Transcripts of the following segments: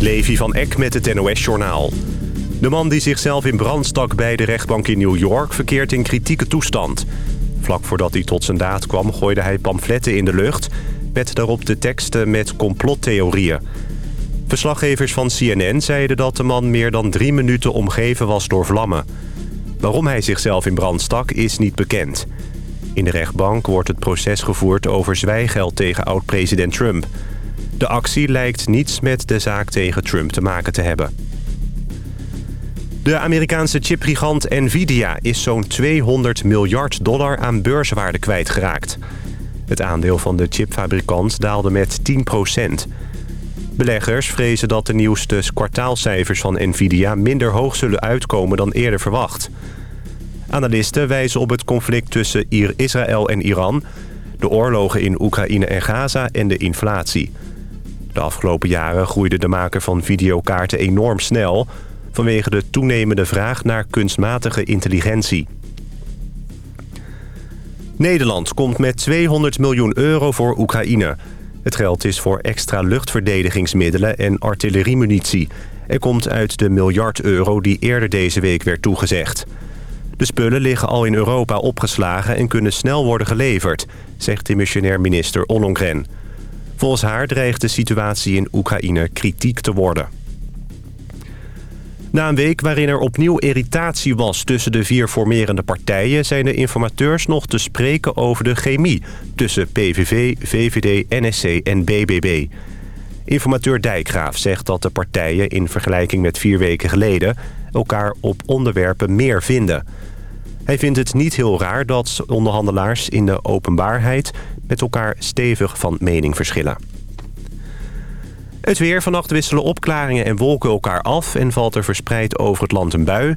Levi van Eck met het NOS-journaal. De man die zichzelf in brand stak bij de rechtbank in New York... verkeert in kritieke toestand. Vlak voordat hij tot zijn daad kwam gooide hij pamfletten in de lucht... met daarop de teksten met complottheorieën. Verslaggevers van CNN zeiden dat de man meer dan drie minuten omgeven was door vlammen. Waarom hij zichzelf in brand stak is niet bekend. In de rechtbank wordt het proces gevoerd over zwijgeld tegen oud-president Trump... De actie lijkt niets met de zaak tegen Trump te maken te hebben. De Amerikaanse chipgigant Nvidia is zo'n 200 miljard dollar aan beurswaarde kwijtgeraakt. Het aandeel van de chipfabrikant daalde met 10% Beleggers vrezen dat de nieuwste kwartaalcijfers van Nvidia minder hoog zullen uitkomen dan eerder verwacht. Analisten wijzen op het conflict tussen Israël en Iran... de oorlogen in Oekraïne en Gaza en de inflatie... De afgelopen jaren groeide de maker van videokaarten enorm snel... vanwege de toenemende vraag naar kunstmatige intelligentie. Nederland komt met 200 miljoen euro voor Oekraïne. Het geld is voor extra luchtverdedigingsmiddelen en artilleriemunitie... en komt uit de miljard euro die eerder deze week werd toegezegd. De spullen liggen al in Europa opgeslagen en kunnen snel worden geleverd... zegt de missionair minister Ollongren... Volgens haar dreigt de situatie in Oekraïne kritiek te worden. Na een week waarin er opnieuw irritatie was tussen de vier formerende partijen... zijn de informateurs nog te spreken over de chemie... tussen PVV, VVD, NSC en BBB. Informateur Dijkgraaf zegt dat de partijen in vergelijking met vier weken geleden... elkaar op onderwerpen meer vinden... Hij vindt het niet heel raar dat onderhandelaars in de openbaarheid met elkaar stevig van mening verschillen. Het weer. Vannacht wisselen opklaringen en wolken elkaar af... en valt er verspreid over het land een bui.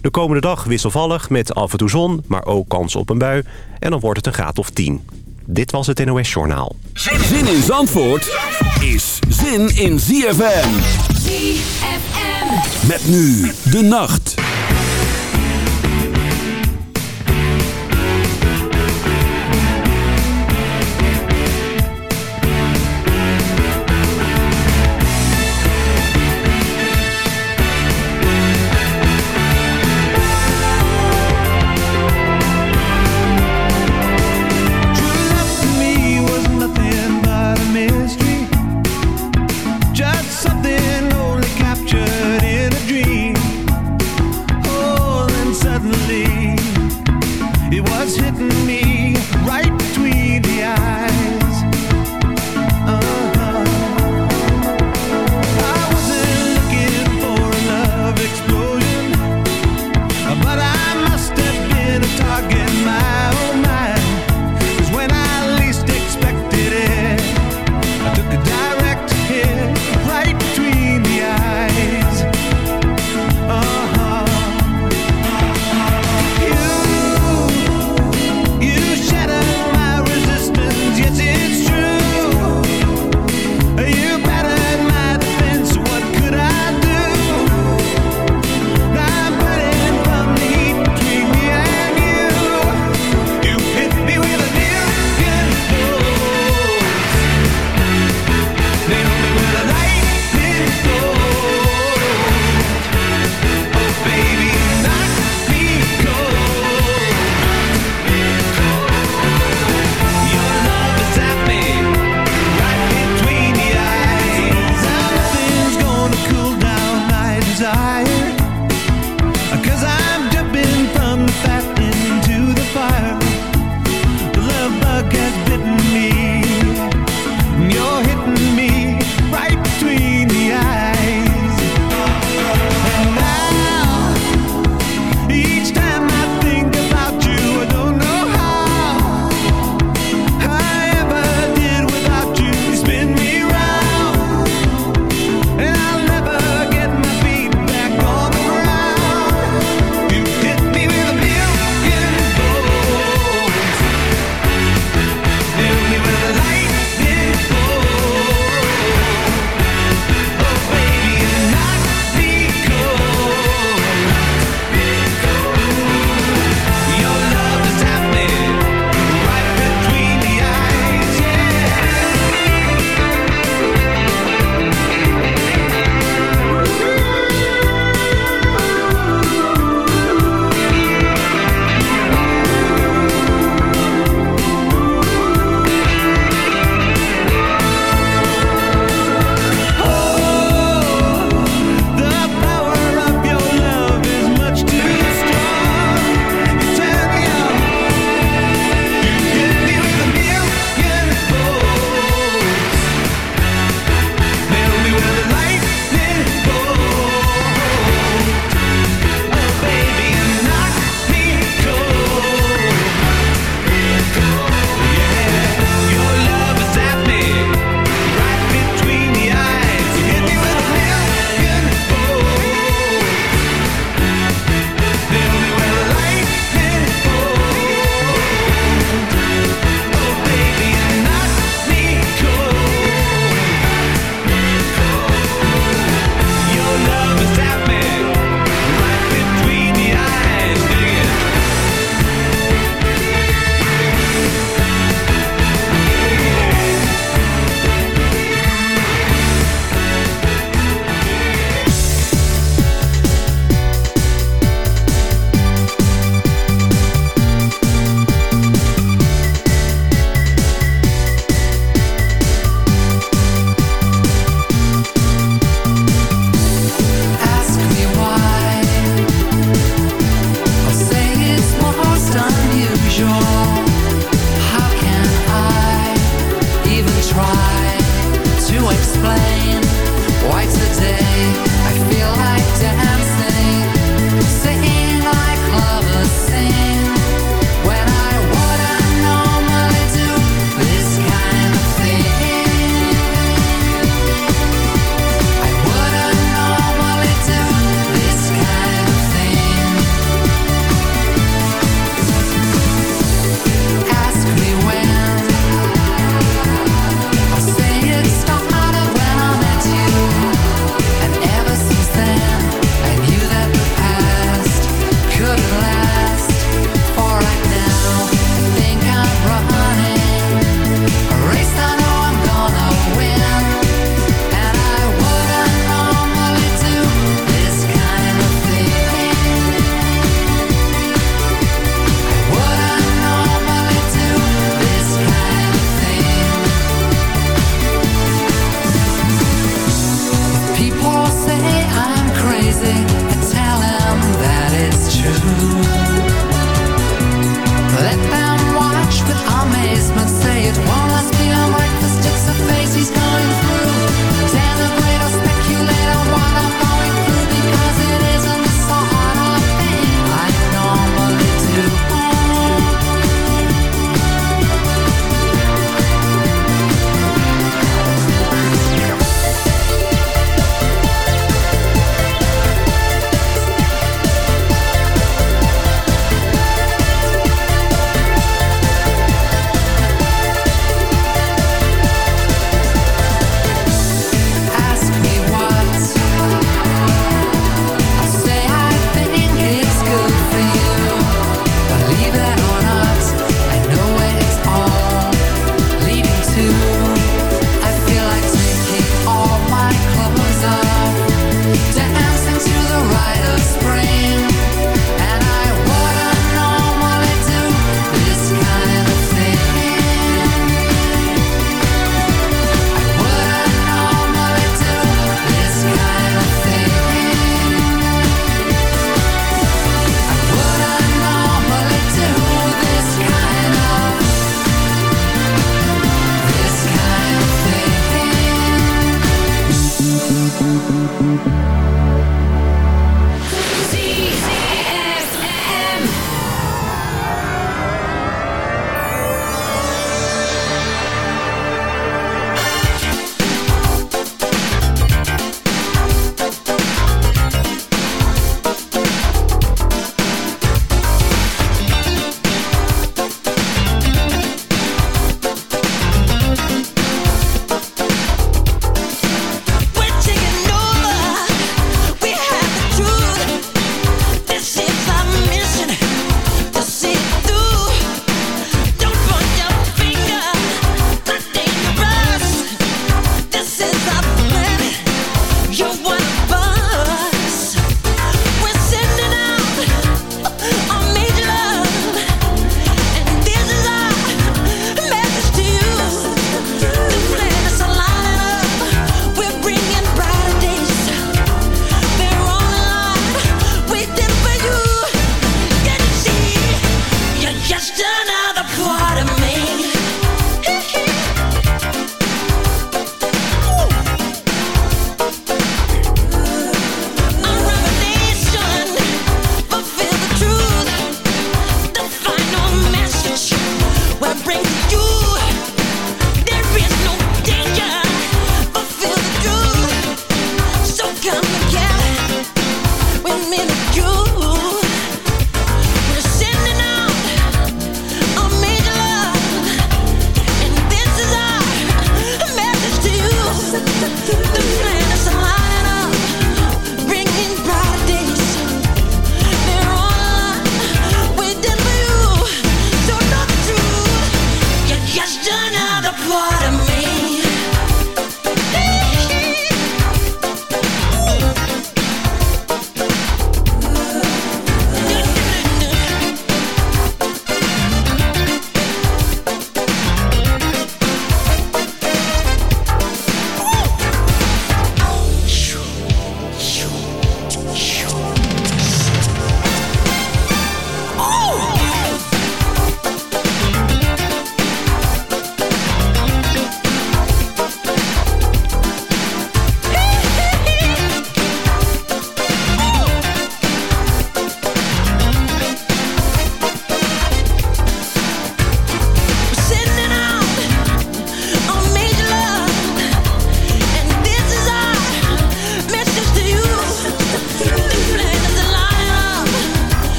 De komende dag wisselvallig met af en toe zon, maar ook kans op een bui. En dan wordt het een graad of 10. Dit was het NOS Journaal. Zin in Zandvoort is zin in ZFM. ZFM. Met nu de nacht.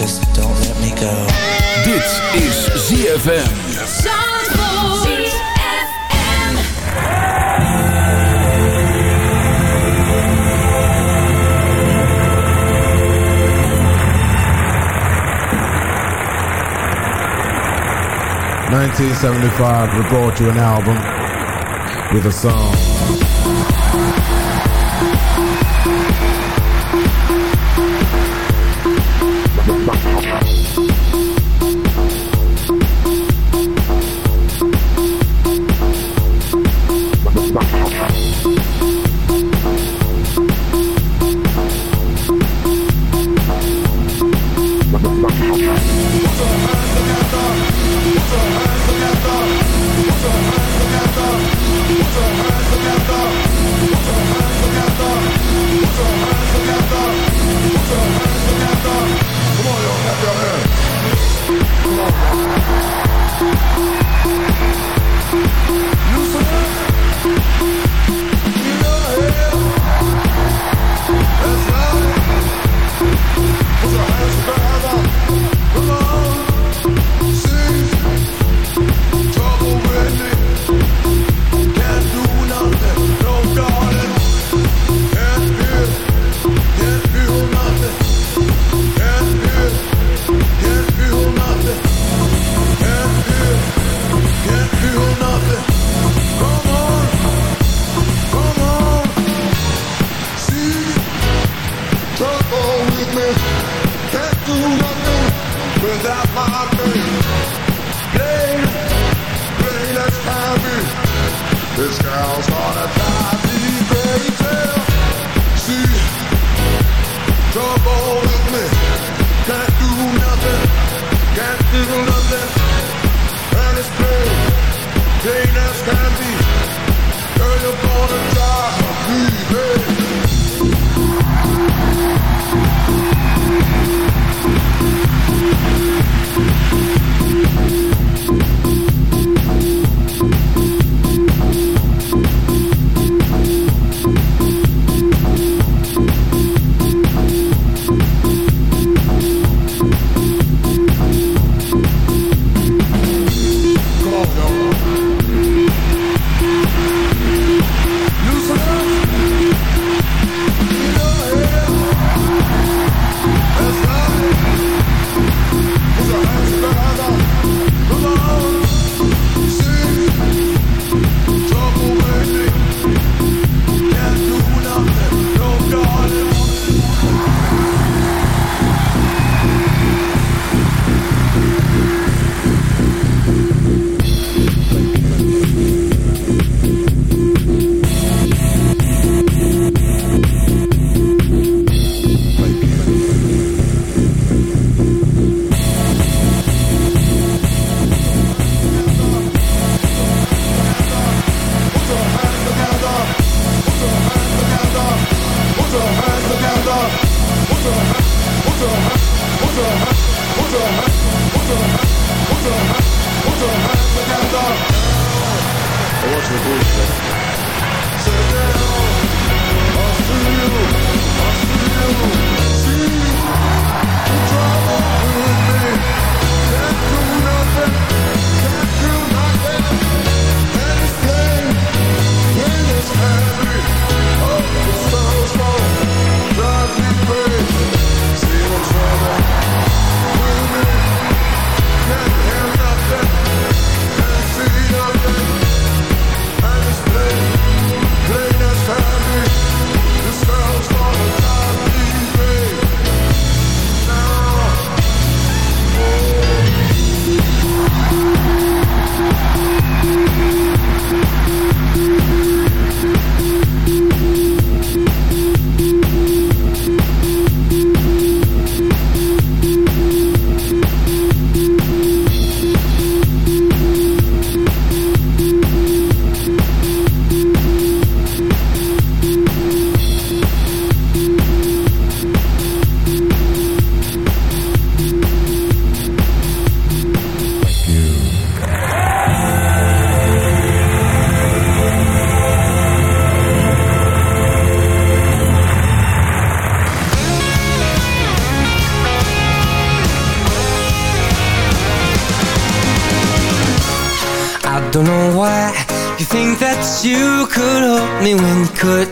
just don't let me go. Dit is ZFM. Nineteen seventy five, we brought you an album with a song. Go.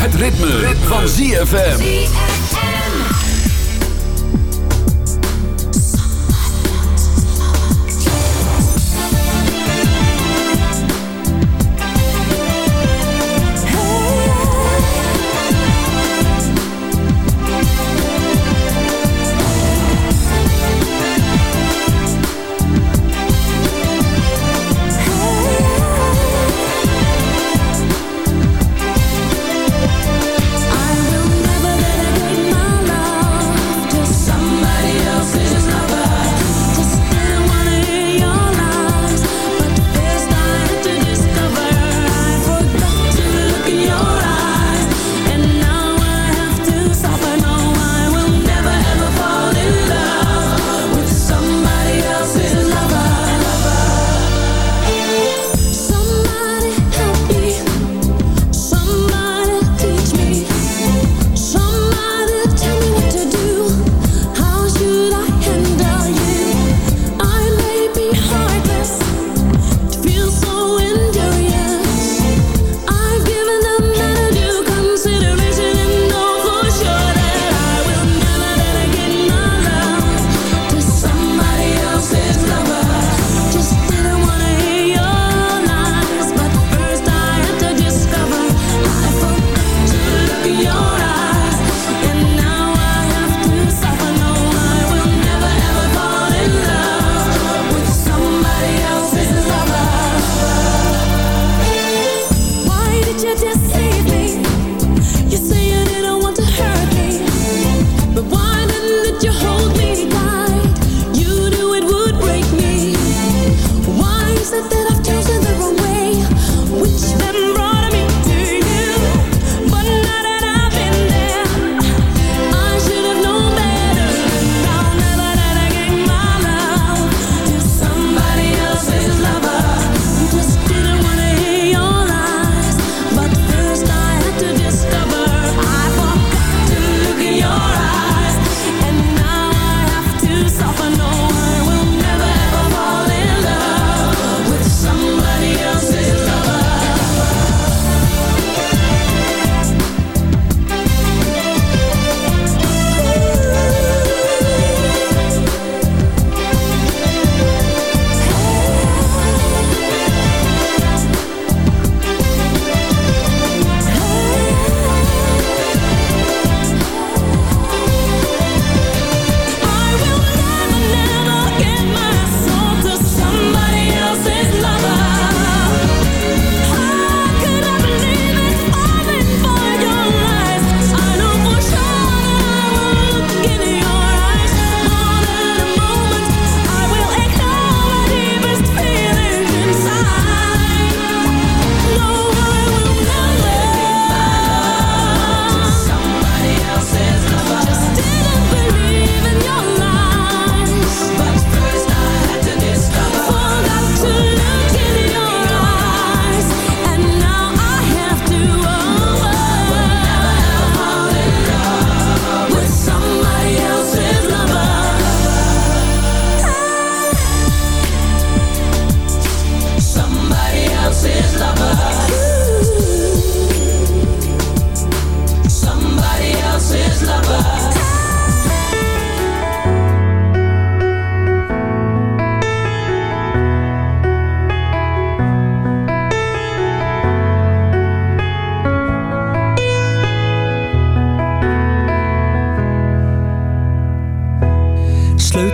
Het ritme, van ZFM.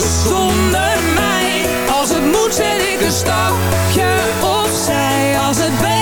zonder moet zet ik een stapje opzij. Als het